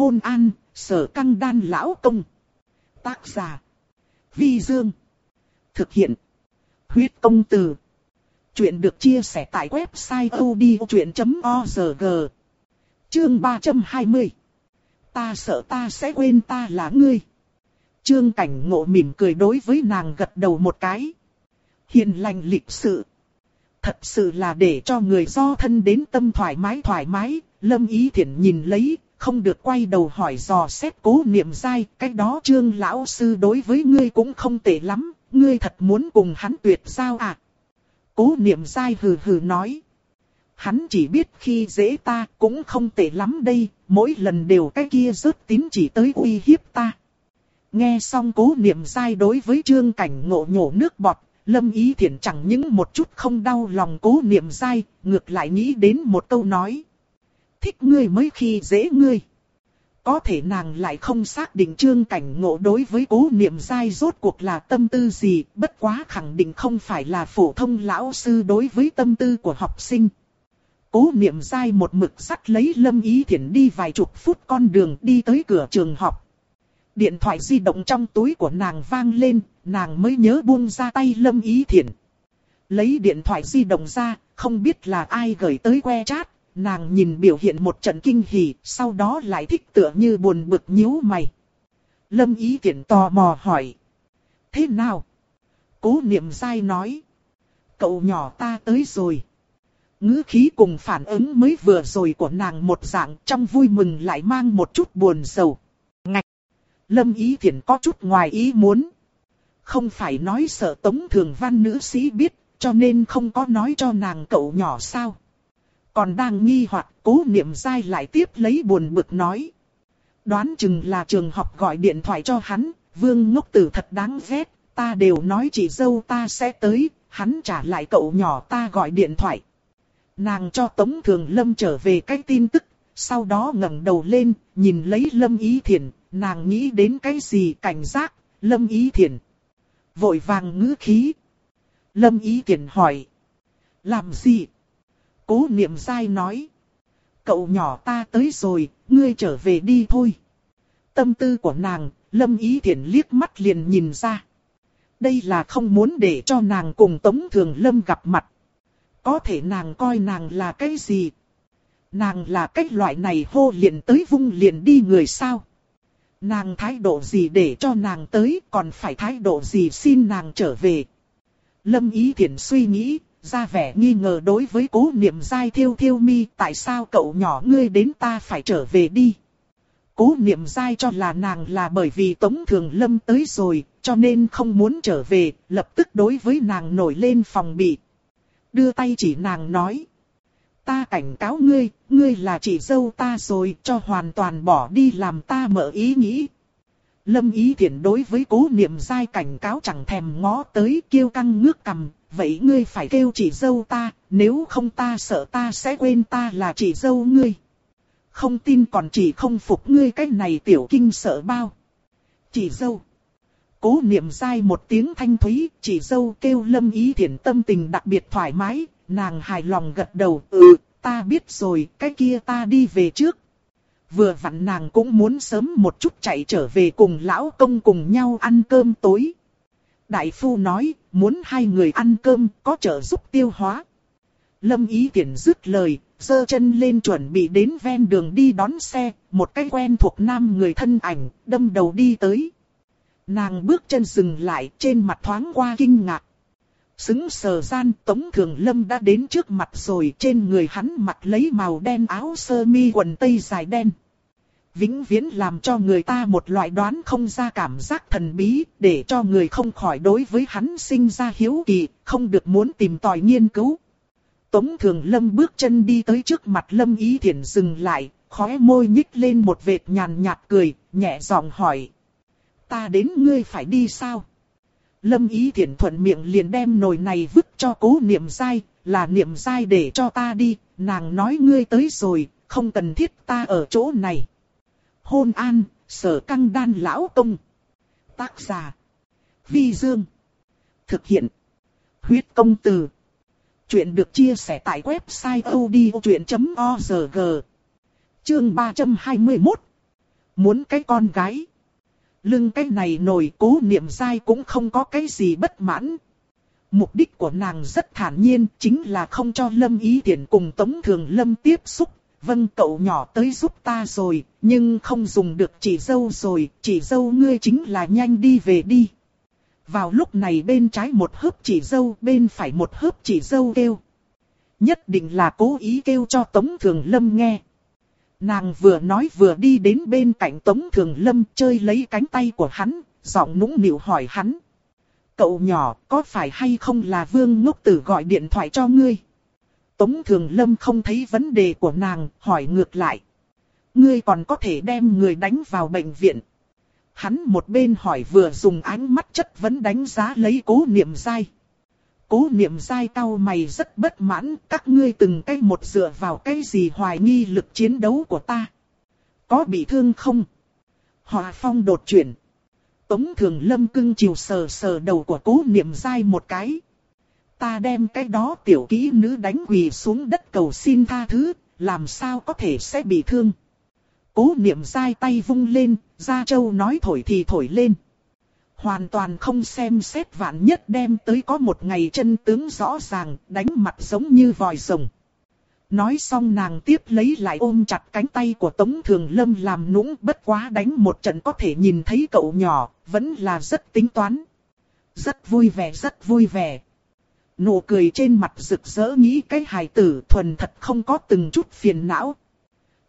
hôn an, sở căng đan lão công. Tác giả. Vi Dương. Thực hiện. Huyết công từ. Chuyện được chia sẻ tại website odchuyện.org. Chương 320. Ta sợ ta sẽ quên ta là ngươi. Trương cảnh ngộ mỉm cười đối với nàng gật đầu một cái. Hiền lành lịch sự. Thật sự là để cho người do thân đến tâm thoải mái thoải mái, lâm ý thiện nhìn lấy, không được quay đầu hỏi dò xét cố niệm dai, cách đó trương lão sư đối với ngươi cũng không tệ lắm, ngươi thật muốn cùng hắn tuyệt giao à? Cố niệm dai hừ hừ nói. Hắn chỉ biết khi dễ ta cũng không tệ lắm đây, mỗi lần đều cái kia rớt tín chỉ tới uy hiếp ta. Nghe xong cố niệm dai đối với trương cảnh ngộ nhổ nước bọt, lâm ý thiện chẳng những một chút không đau lòng cố niệm dai, ngược lại nghĩ đến một câu nói. Thích ngươi mới khi dễ ngươi. Có thể nàng lại không xác định trương cảnh ngộ đối với cố niệm dai rốt cuộc là tâm tư gì, bất quá khẳng định không phải là phổ thông lão sư đối với tâm tư của học sinh. Cố niệm dai một mực sắt lấy lâm ý thiển đi vài chục phút con đường đi tới cửa trường học. Điện thoại di động trong túi của nàng vang lên, nàng mới nhớ buông ra tay lâm ý thiển. Lấy điện thoại di động ra, không biết là ai gửi tới que chat, nàng nhìn biểu hiện một trận kinh hỉ, sau đó lại thích tựa như buồn bực nhíu mày. Lâm ý thiển tò mò hỏi. Thế nào? Cố niệm sai nói. Cậu nhỏ ta tới rồi. ngữ khí cùng phản ứng mới vừa rồi của nàng một dạng trong vui mừng lại mang một chút buồn sầu. Ngạch! Lâm ý thiện có chút ngoài ý muốn. Không phải nói sợ tống thường văn nữ sĩ biết, cho nên không có nói cho nàng cậu nhỏ sao. Còn đang nghi hoặc cố niệm dai lại tiếp lấy buồn bực nói. Đoán chừng là trường học gọi điện thoại cho hắn, vương ngốc tử thật đáng ghét, ta đều nói chị dâu ta sẽ tới, hắn trả lại cậu nhỏ ta gọi điện thoại. Nàng cho Tống Thường Lâm trở về cái tin tức, sau đó ngẩng đầu lên, nhìn lấy Lâm Ý thiền nàng nghĩ đến cái gì cảnh giác, Lâm Ý thiền Vội vàng ngữ khí. Lâm Ý thiền hỏi. Làm gì? Cố niệm dai nói. Cậu nhỏ ta tới rồi, ngươi trở về đi thôi. Tâm tư của nàng, Lâm Ý Thiển liếc mắt liền nhìn ra. Đây là không muốn để cho nàng cùng Tống Thường Lâm gặp mặt. Có thể nàng coi nàng là cái gì? Nàng là cái loại này hô liền tới vung liền đi người sao? Nàng thái độ gì để cho nàng tới còn phải thái độ gì xin nàng trở về? Lâm Ý Thiển suy nghĩ, ra vẻ nghi ngờ đối với cố niệm dai thiêu thiêu mi tại sao cậu nhỏ ngươi đến ta phải trở về đi. Cố niệm dai cho là nàng là bởi vì Tống Thường Lâm tới rồi, cho nên không muốn trở về, lập tức đối với nàng nổi lên phòng bị. Đưa tay chỉ nàng nói. Ta cảnh cáo ngươi, ngươi là chị dâu ta rồi, cho hoàn toàn bỏ đi làm ta mở ý nghĩ. Lâm ý thiện đối với cố niệm dai cảnh cáo chẳng thèm ngó tới kêu căng ngước cầm, vậy ngươi phải kêu chị dâu ta, nếu không ta sợ ta sẽ quên ta là chị dâu ngươi. Không tin còn chỉ không phục ngươi cái này tiểu kinh sợ bao. Chị dâu. Cố niệm dai một tiếng thanh thúy, chị dâu kêu lâm ý thiện tâm tình đặc biệt thoải mái, nàng hài lòng gật đầu, ừ, ta biết rồi, cái kia ta đi về trước. Vừa vặn nàng cũng muốn sớm một chút chạy trở về cùng lão công cùng nhau ăn cơm tối. Đại phu nói, muốn hai người ăn cơm, có trợ giúp tiêu hóa. Lâm ý tiện dứt lời, giơ chân lên chuẩn bị đến ven đường đi đón xe, một cái quen thuộc nam người thân ảnh, đâm đầu đi tới. Nàng bước chân dừng lại, trên mặt thoáng qua kinh ngạc. Xứng sờ gian, Tống Thường Lâm đã đến trước mặt rồi, trên người hắn mặc lấy màu đen áo sơ mi quần tây dài đen vĩnh viễn làm cho người ta một loại đoán không ra cảm giác thần bí, để cho người không khỏi đối với hắn sinh ra hiếu kỳ, không được muốn tìm tòi nghiên cứu. Tống Thường Lâm bước chân đi tới trước mặt Lâm Ý Thiển dừng lại, khóe môi nhích lên một vệt nhàn nhạt cười, nhẹ giọng hỏi. Ta đến ngươi phải đi sao? Lâm Ý Thiển thuận miệng liền đem nồi này vứt cho cố niệm dai, là niệm dai để cho ta đi, nàng nói ngươi tới rồi, không cần thiết ta ở chỗ này hôn an, sở căng đan lão công. Tác giả. Vi Dương. Thực hiện. Huyết công từ. Chuyện được chia sẻ tại website odchuyện.org. Chương 321. Muốn cái con gái. Lưng cái này nổi cố niệm dai cũng không có cái gì bất mãn. Mục đích của nàng rất thản nhiên chính là không cho Lâm Ý Thiển cùng Tống Thường Lâm tiếp xúc. Vâng cậu nhỏ tới giúp ta rồi, nhưng không dùng được chỉ dâu rồi, chỉ dâu ngươi chính là nhanh đi về đi. Vào lúc này bên trái một hớp chỉ dâu, bên phải một hớp chỉ dâu kêu. Nhất định là cố ý kêu cho Tống Thường Lâm nghe. Nàng vừa nói vừa đi đến bên cạnh Tống Thường Lâm chơi lấy cánh tay của hắn, giọng nũng nịu hỏi hắn. Cậu nhỏ, có phải hay không là Vương Ngốc Tử gọi điện thoại cho ngươi? Tống Thường Lâm không thấy vấn đề của nàng, hỏi ngược lại. Ngươi còn có thể đem người đánh vào bệnh viện. Hắn một bên hỏi vừa dùng ánh mắt chất vấn đánh giá lấy cố niệm dai. Cố niệm dai cao mày rất bất mãn, các ngươi từng cái một dựa vào cái gì hoài nghi lực chiến đấu của ta. Có bị thương không? Hòa phong đột chuyển. Tống thường lâm cưng chiều sờ sờ đầu của cố niệm dai một cái. Ta đem cái đó tiểu kỹ nữ đánh quỳ xuống đất cầu xin tha thứ, làm sao có thể sẽ bị thương. Cố niệm dai tay vung lên, Gia Châu nói thổi thì thổi lên. Hoàn toàn không xem xét vạn nhất đem tới có một ngày chân tướng rõ ràng, đánh mặt giống như vòi rồng. Nói xong nàng tiếp lấy lại ôm chặt cánh tay của Tống Thường Lâm làm nũng bất quá đánh một trận có thể nhìn thấy cậu nhỏ, vẫn là rất tính toán. Rất vui vẻ rất vui vẻ. Nụ cười trên mặt rực rỡ nghĩ cái hài tử thuần thật không có từng chút phiền não.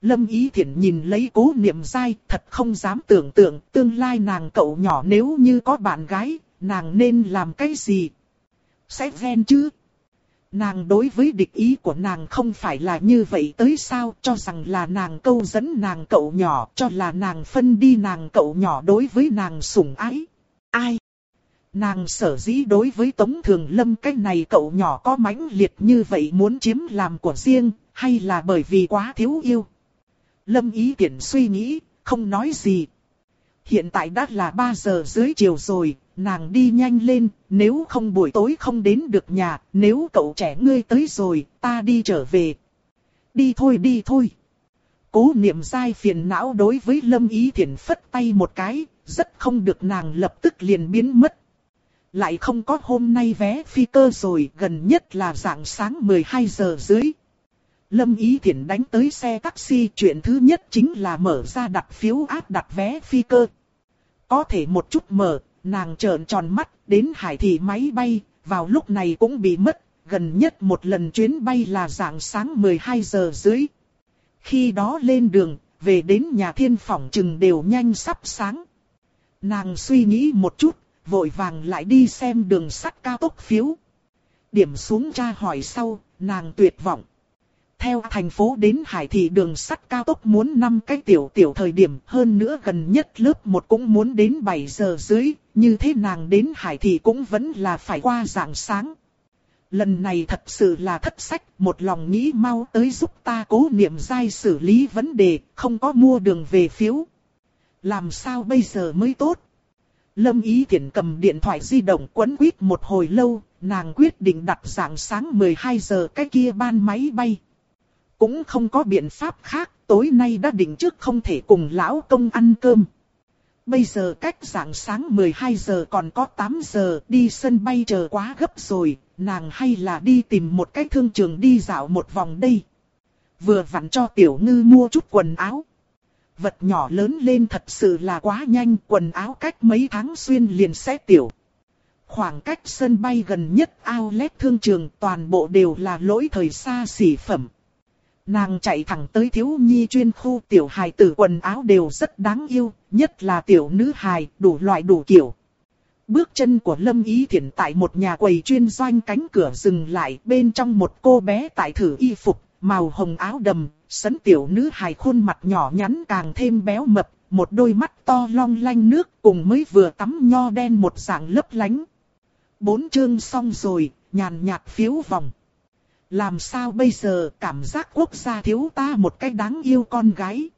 Lâm Ý Thiển nhìn lấy cố niệm dai, thật không dám tưởng tượng tương lai nàng cậu nhỏ nếu như có bạn gái, nàng nên làm cái gì? Sẽ ghen chứ? Nàng đối với địch ý của nàng không phải là như vậy tới sao, cho rằng là nàng câu dẫn nàng cậu nhỏ, cho là nàng phân đi nàng cậu nhỏ đối với nàng sủng ái. Ai? Nàng sở dĩ đối với Tống Thường Lâm cái này cậu nhỏ có mãnh liệt như vậy muốn chiếm làm của riêng, hay là bởi vì quá thiếu yêu? Lâm Ý Tiễn suy nghĩ, không nói gì. Hiện tại đã là 3 giờ dưới chiều rồi, nàng đi nhanh lên, nếu không buổi tối không đến được nhà, nếu cậu trẻ ngươi tới rồi, ta đi trở về. Đi thôi đi thôi. Cố niệm dai phiền não đối với Lâm Ý Thiển phất tay một cái, rất không được nàng lập tức liền biến mất. Lại không có hôm nay vé phi cơ rồi, gần nhất là dạng sáng 12 giờ dưới. Lâm Ý Thiển đánh tới xe taxi chuyện thứ nhất chính là mở ra đặt phiếu áp đặt vé phi cơ. Có thể một chút mở, nàng trợn tròn mắt đến hải thị máy bay, vào lúc này cũng bị mất, gần nhất một lần chuyến bay là dạng sáng 12 giờ dưới. Khi đó lên đường, về đến nhà thiên phòng chừng đều nhanh sắp sáng. Nàng suy nghĩ một chút, vội vàng lại đi xem đường sắt cao tốc phiếu. Điểm xuống tra hỏi sau, nàng tuyệt vọng. Theo thành phố đến hải thị đường sắt cao tốc muốn 5 cái tiểu tiểu thời điểm hơn nữa gần nhất lớp 1 cũng muốn đến 7 giờ dưới, như thế nàng đến hải thị cũng vẫn là phải qua dạng sáng. Lần này thật sự là thất sách, một lòng nghĩ mau tới giúp ta cố niệm dai xử lý vấn đề, không có mua đường về phiếu. Làm sao bây giờ mới tốt? Lâm Ý Thiển cầm điện thoại di động quấn quýt một hồi lâu, nàng quyết định đặt dạng sáng 12 giờ cái kia ban máy bay. Cũng không có biện pháp khác, tối nay đã định trước không thể cùng lão công ăn cơm. Bây giờ cách dạng sáng 12 giờ còn có 8 giờ đi sân bay chờ quá gấp rồi, nàng hay là đi tìm một cái thương trường đi dạo một vòng đây. Vừa vặn cho tiểu ngư mua chút quần áo. Vật nhỏ lớn lên thật sự là quá nhanh, quần áo cách mấy tháng xuyên liền sẽ tiểu. Khoảng cách sân bay gần nhất outlet thương trường toàn bộ đều là lỗi thời xa xỉ phẩm. Nàng chạy thẳng tới thiếu nhi chuyên khu tiểu hài tử quần áo đều rất đáng yêu, nhất là tiểu nữ hài, đủ loại đủ kiểu. Bước chân của Lâm Ý Thiển tại một nhà quầy chuyên doanh cánh cửa dừng lại bên trong một cô bé tại thử y phục, màu hồng áo đầm, sấn tiểu nữ hài khuôn mặt nhỏ nhắn càng thêm béo mập, một đôi mắt to long lanh nước cùng mới vừa tắm nho đen một dạng lấp lánh. Bốn chương xong rồi, nhàn nhạt phiếu vòng. Làm sao bây giờ cảm giác quốc gia thiếu ta một cái đáng yêu con gái.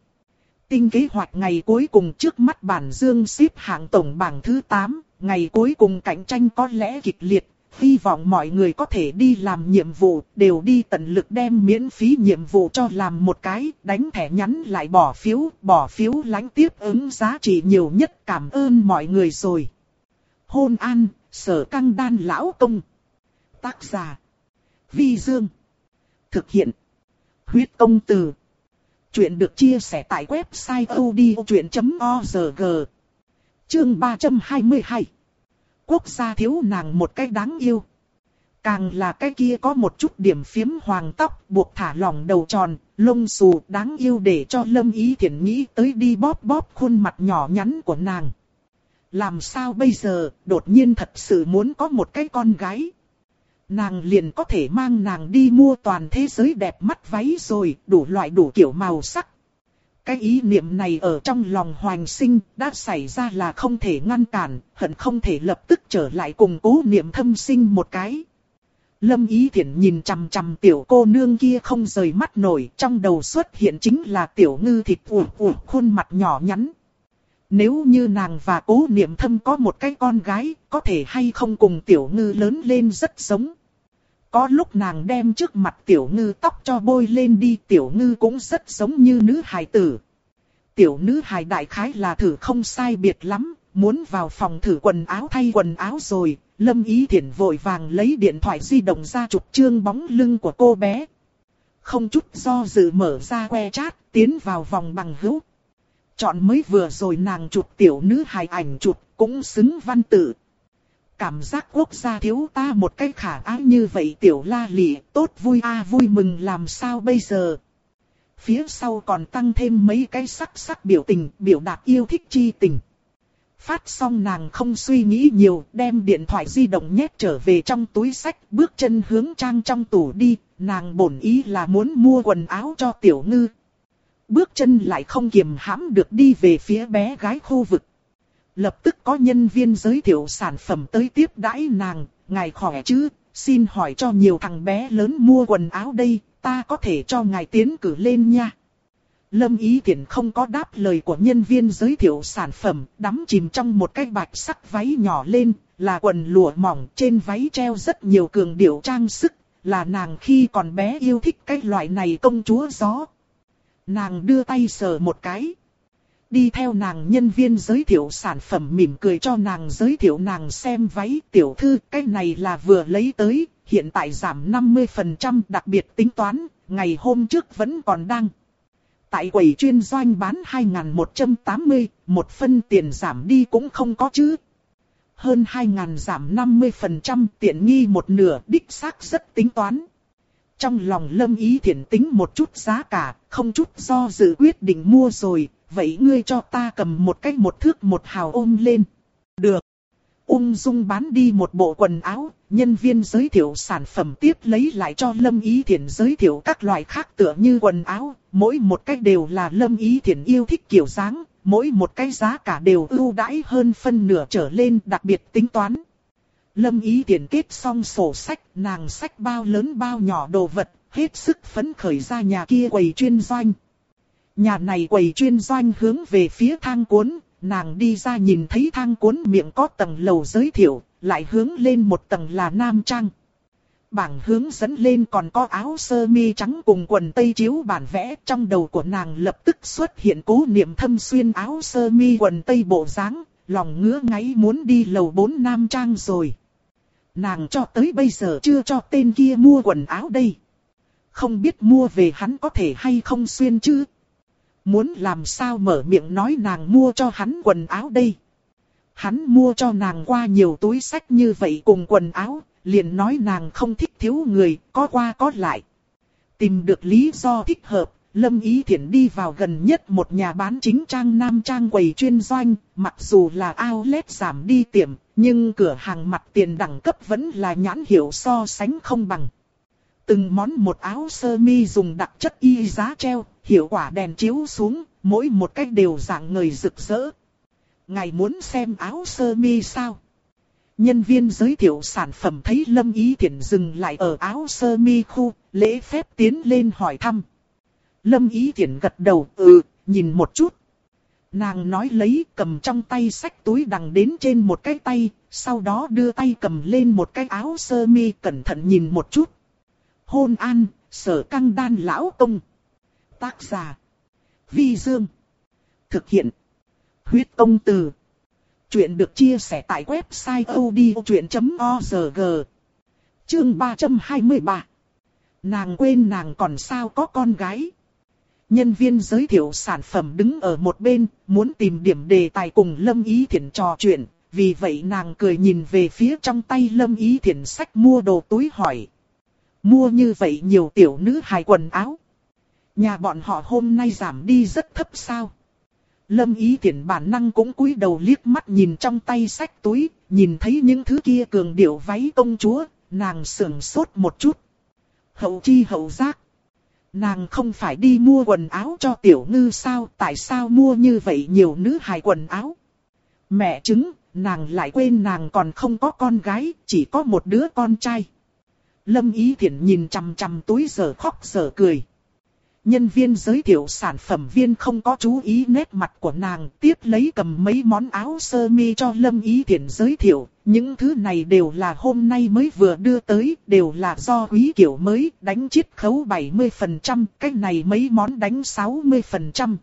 Tinh kế hoạch ngày cuối cùng trước mắt bản dương xếp hạng tổng bảng thứ 8, ngày cuối cùng cạnh tranh có lẽ kịch liệt, hy vọng mọi người có thể đi làm nhiệm vụ, đều đi tận lực đem miễn phí nhiệm vụ cho làm một cái, đánh thẻ nhắn lại bỏ phiếu, bỏ phiếu lánh tiếp ứng giá trị nhiều nhất cảm ơn mọi người rồi. Hôn an, sở căng đan lão công. Tác giả. Vi Dương. Thực hiện. Huyết công từ. Chuyện được chia sẻ tại website odchuyện.org. Chương 322 quốc gia thiếu nàng một cái đáng yêu. Càng là cái kia có một chút điểm phiếm hoàng tóc buộc thả lỏng đầu tròn, lông xù đáng yêu để cho lâm ý thiện nghĩ tới đi bóp bóp khuôn mặt nhỏ nhắn của nàng. Làm sao bây giờ, đột nhiên thật sự muốn có một cái con gái. Nàng liền có thể mang nàng đi mua toàn thế giới đẹp mắt váy rồi, đủ loại đủ kiểu màu sắc. Cái ý niệm này ở trong lòng hoành sinh đã xảy ra là không thể ngăn cản, hận không thể lập tức trở lại cùng cố niệm thâm sinh một cái. Lâm Ý Thiển nhìn chằm chằm tiểu cô nương kia không rời mắt nổi, trong đầu xuất hiện chính là tiểu ngư thịt ủ ủ khuôn mặt nhỏ nhắn. Nếu như nàng và cố niệm thâm có một cái con gái, có thể hay không cùng tiểu ngư lớn lên rất giống. Có lúc nàng đem trước mặt tiểu ngư tóc cho bôi lên đi tiểu ngư cũng rất giống như nữ hài tử. Tiểu nữ hài đại khái là thử không sai biệt lắm, muốn vào phòng thử quần áo thay quần áo rồi, Lâm Ý Thiển vội vàng lấy điện thoại di động ra chụp trương bóng lưng của cô bé. Không chút do dự mở ra que chat, tiến vào vòng bằng hữu. Chọn mới vừa rồi nàng chụp tiểu nữ hài ảnh chụp, cũng xứng văn tự cảm giác quốc gia thiếu ta một cái khả ái như vậy tiểu la lị, tốt vui a à, vui mừng làm sao bây giờ. Phía sau còn tăng thêm mấy cái sắc sắc biểu tình, biểu đạt yêu thích chi tình. Phát xong nàng không suy nghĩ nhiều, đem điện thoại di động nhét trở về trong túi sách, bước chân hướng trang trong tủ đi, nàng bổn ý là muốn mua quần áo cho tiểu ngư. Bước chân lại không kiềm hãm được đi về phía bé gái khu vực. Lập tức có nhân viên giới thiệu sản phẩm tới tiếp đãi nàng, ngài khỏe chứ, xin hỏi cho nhiều thằng bé lớn mua quần áo đây, ta có thể cho ngài tiến cử lên nha. Lâm Ý Thiển không có đáp lời của nhân viên giới thiệu sản phẩm, đắm chìm trong một cái bạch sắc váy nhỏ lên, là quần lụa mỏng, trên váy treo rất nhiều cường điệu trang sức, là nàng khi còn bé yêu thích cái loại này công chúa gió. Nàng đưa tay sờ một cái đi theo nàng nhân viên giới thiệu sản phẩm mỉm cười cho nàng giới thiệu nàng xem váy tiểu thư, cái này là vừa lấy tới, hiện tại giảm 50% đặc biệt tính toán, ngày hôm trước vẫn còn đang. Tại quầy chuyên doanh bán 2.180, một phân tiền giảm đi cũng không có chứ. Hơn 2.000 giảm 50% tiện nghi một nửa đích xác rất tính toán. Trong lòng lâm ý thiện tính một chút giá cả, không chút do dự quyết định mua rồi, vậy ngươi cho ta cầm một cách một thước một hào ôm lên. Được. Ung dung bán đi một bộ quần áo, nhân viên giới thiệu sản phẩm tiếp lấy lại cho Lâm Ý Thiển giới thiệu các loại khác tựa như quần áo, mỗi một cách đều là Lâm Ý Thiển yêu thích kiểu dáng, mỗi một cái giá cả đều ưu đãi hơn phân nửa trở lên đặc biệt tính toán. Lâm Ý tiền kết xong sổ sách, nàng sách bao lớn bao nhỏ đồ vật, hết sức phấn khởi ra nhà kia quầy chuyên doanh. Nhà này quầy chuyên doanh hướng về phía thang cuốn, nàng đi ra nhìn thấy thang cuốn miệng có tầng lầu giới thiệu, lại hướng lên một tầng là nam trang. Bảng hướng dẫn lên còn có áo sơ mi trắng cùng quần tây chiếu bản vẽ trong đầu của nàng lập tức xuất hiện cố niệm thâm xuyên áo sơ mi quần tây bộ dáng, lòng ngứa ngáy muốn đi lầu bốn nam trang rồi. Nàng cho tới bây giờ chưa cho tên kia mua quần áo đây. Không biết mua về hắn có thể hay không xuyên chứ. Muốn làm sao mở miệng nói nàng mua cho hắn quần áo đây. Hắn mua cho nàng qua nhiều túi sách như vậy cùng quần áo, liền nói nàng không thích thiếu người, có qua có lại. Tìm được lý do thích hợp, Lâm Ý Thiển đi vào gần nhất một nhà bán chính trang nam trang quầy chuyên doanh, mặc dù là outlet giảm đi tiệm, nhưng cửa hàng mặt tiền đẳng cấp vẫn là nhãn hiệu so sánh không bằng. Từng món một áo sơ mi dùng đặc chất y giá treo, hiệu quả đèn chiếu xuống, mỗi một cách đều dạng người rực rỡ. Ngài muốn xem áo sơ mi sao? Nhân viên giới thiệu sản phẩm thấy Lâm Ý Thiển dừng lại ở áo sơ mi khu, lễ phép tiến lên hỏi thăm. Lâm Ý Thiển gật đầu, ừ, nhìn một chút. Nàng nói lấy cầm trong tay sách túi đằng đến trên một cái tay, sau đó đưa tay cầm lên một cái áo sơ mi cẩn thận nhìn một chút. Hôn an, sở căng đan lão công. Tác giả. Vi Dương. Thực hiện. Huyết công từ. Chuyện được chia sẻ tại website odchuyện.org. Chương 323. Nàng quên nàng còn sao có con gái. Nhân viên giới thiệu sản phẩm đứng ở một bên, muốn tìm điểm đề tài cùng Lâm Ý Thiển trò chuyện, vì vậy nàng cười nhìn về phía trong tay Lâm Ý Thiển sách mua đồ túi hỏi. Mua như vậy nhiều tiểu nữ hài quần áo. Nhà bọn họ hôm nay giảm đi rất thấp sao. Lâm Ý Thiển bản năng cũng cúi đầu liếc mắt nhìn trong tay sách túi, nhìn thấy những thứ kia cường điệu váy công chúa, nàng sưởng sốt một chút. Hậu chi hậu giác. Nàng không phải đi mua quần áo cho tiểu ngư sao, tại sao mua như vậy nhiều nữ hài quần áo? Mẹ chứng, nàng lại quên nàng còn không có con gái, chỉ có một đứa con trai. Lâm Ý Thiển nhìn chằm chằm túi giờ khóc giờ cười. Nhân viên giới thiệu sản phẩm viên không có chú ý nét mặt của nàng, tiếp lấy cầm mấy món áo sơ mi cho Lâm Ý Thiển giới thiệu. Những thứ này đều là hôm nay mới vừa đưa tới, đều là do quý kiểu mới, đánh chiết khấu 70%, cái này mấy món đánh 60%.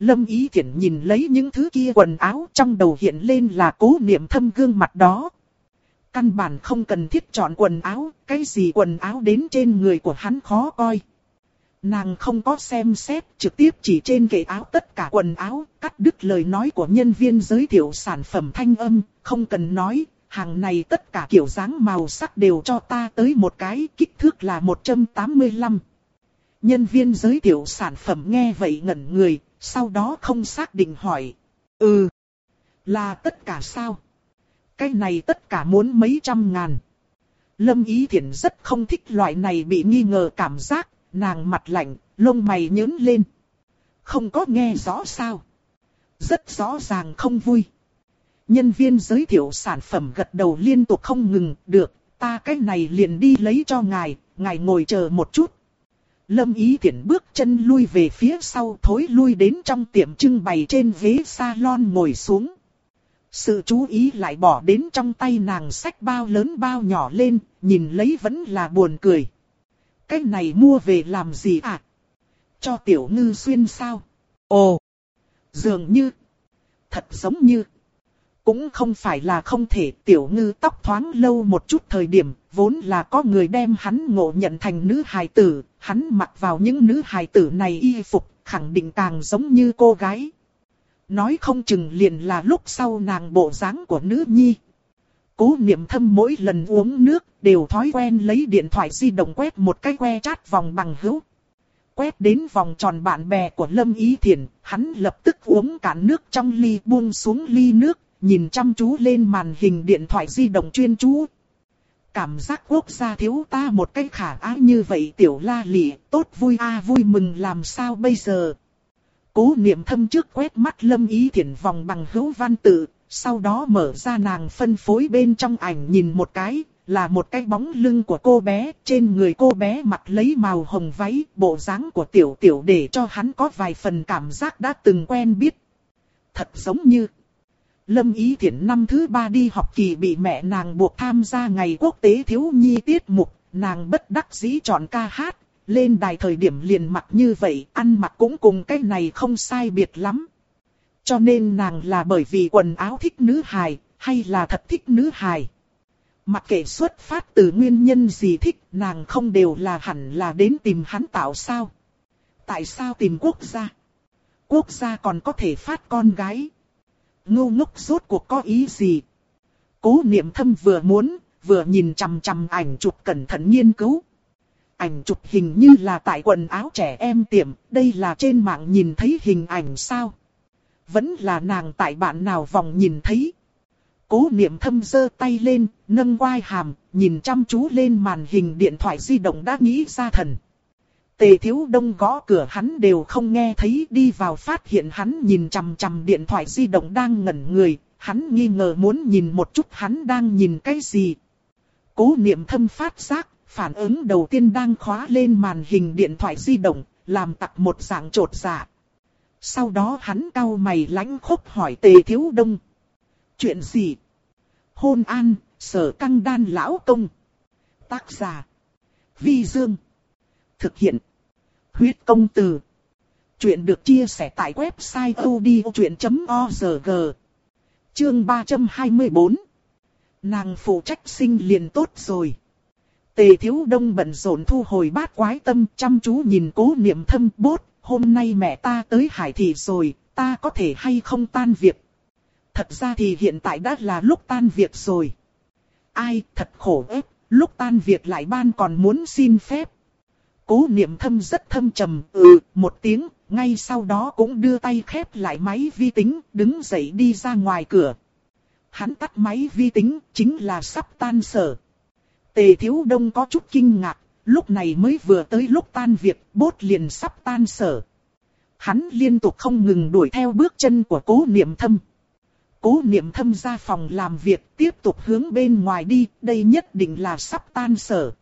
Lâm Ý Thiển nhìn lấy những thứ kia quần áo trong đầu hiện lên là cố niệm thâm gương mặt đó. Căn bản không cần thiết chọn quần áo, cái gì quần áo đến trên người của hắn khó coi. Nàng không có xem xét, trực tiếp chỉ trên kệ áo tất cả quần áo, cắt đứt lời nói của nhân viên giới thiệu sản phẩm thanh âm, không cần nói, hàng này tất cả kiểu dáng màu sắc đều cho ta tới một cái, kích thước là 185. Nhân viên giới thiệu sản phẩm nghe vậy ngẩn người, sau đó không xác định hỏi. Ừ, là tất cả sao? Cái này tất cả muốn mấy trăm ngàn. Lâm Ý Thiển rất không thích loại này bị nghi ngờ cảm giác, nàng mặt lạnh, lông mày nhớn lên. Không có nghe rõ sao? Rất rõ ràng không vui. Nhân viên giới thiệu sản phẩm gật đầu liên tục không ngừng, được, ta cái này liền đi lấy cho ngài, ngài ngồi chờ một chút. Lâm Ý Thiển bước chân lui về phía sau thối lui đến trong tiệm trưng bày trên ghế salon ngồi xuống. Sự chú ý lại bỏ đến trong tay nàng sách bao lớn bao nhỏ lên, nhìn lấy vẫn là buồn cười. Cái này mua về làm gì à? Cho tiểu ngư xuyên sao? Ồ! Dường như... Thật giống như... Cũng không phải là không thể tiểu ngư tóc thoáng lâu một chút thời điểm, vốn là có người đem hắn ngộ nhận thành nữ hài tử, hắn mặc vào những nữ hài tử này y phục, khẳng định càng giống như cô gái. Nói không chừng liền là lúc sau nàng bộ dáng của nữ nhi. Cố niệm thâm mỗi lần uống nước đều thói quen lấy điện thoại di động quét một cái que chat vòng bằng hữu. Quét đến vòng tròn bạn bè của Lâm Ý Thiển, hắn lập tức uống cạn nước trong ly buông xuống ly nước, nhìn chăm chú lên màn hình điện thoại di động chuyên chú. Cảm giác quốc gia thiếu ta một cái khả ái như vậy tiểu la lị, tốt vui a à, vui mừng làm sao bây giờ. Cố niệm thâm trước quét mắt lâm ý thiển vòng bằng hữu văn tự, sau đó mở ra nàng phân phối bên trong ảnh nhìn một cái, là một cái bóng lưng của cô bé, trên người cô bé mặc lấy màu hồng váy, bộ dáng của tiểu tiểu để cho hắn có vài phần cảm giác đã từng quen biết. Thật giống như... Lâm Ý Thiển năm thứ ba đi học kỳ bị mẹ nàng buộc tham gia ngày quốc tế thiếu nhi tiết mục, nàng bất đắc dĩ chọn ca hát, lên đài thời điểm liền mặc như vậy, ăn mặc cũng cùng cái này không sai biệt lắm. Cho nên nàng là bởi vì quần áo thích nữ hài, hay là thật thích nữ hài. Mặc kệ xuất phát từ nguyên nhân gì thích, nàng không đều là hẳn là đến tìm hắn tạo sao. Tại sao tìm quốc gia? Quốc gia còn có thể phát con gái. Ngô ngốc rốt cuộc có ý gì? Cố niệm thâm vừa muốn, vừa nhìn chằm chằm ảnh chụp cẩn thận nghiên cứu. Ảnh chụp hình như là tại quần áo trẻ em tiệm, đây là trên mạng nhìn thấy hình ảnh sao? Vẫn là nàng tại bạn nào vòng nhìn thấy. Cố niệm thâm giơ tay lên, nâng quai hàm, nhìn chăm chú lên màn hình điện thoại di động đã nghĩ ra thần. Tề thiếu đông gõ cửa hắn đều không nghe thấy đi vào phát hiện hắn nhìn chằm chằm điện thoại di động đang ngẩn người, hắn nghi ngờ muốn nhìn một chút hắn đang nhìn cái gì. Cố niệm thâm phát giác, phản ứng đầu tiên đang khóa lên màn hình điện thoại di động, làm tặc một dạng trột dạ. Sau đó hắn cau mày lãnh khốc hỏi tề thiếu đông. Chuyện gì? Hôn an, sở căng đan lão công. Tác giả. Vi Dương. Thực hiện. Huyết công từ. Chuyện được chia sẻ tại website odchuyện.org. Chương 324. Nàng phụ trách sinh liền tốt rồi. Tề thiếu đông bận rộn thu hồi bát quái tâm chăm chú nhìn cố niệm thâm bốt. Hôm nay mẹ ta tới hải thị rồi, ta có thể hay không tan việc. Thật ra thì hiện tại đã là lúc tan việc rồi. Ai thật khổ ép, lúc tan việc lại ban còn muốn xin phép. Cố niệm thâm rất thâm trầm, ừ, một tiếng, ngay sau đó cũng đưa tay khép lại máy vi tính, đứng dậy đi ra ngoài cửa. Hắn tắt máy vi tính, chính là sắp tan sở. Tề thiếu đông có chút kinh ngạc, lúc này mới vừa tới lúc tan việc, bốt liền sắp tan sở. Hắn liên tục không ngừng đuổi theo bước chân của cố niệm thâm. Cố niệm thâm ra phòng làm việc, tiếp tục hướng bên ngoài đi, đây nhất định là sắp tan sở.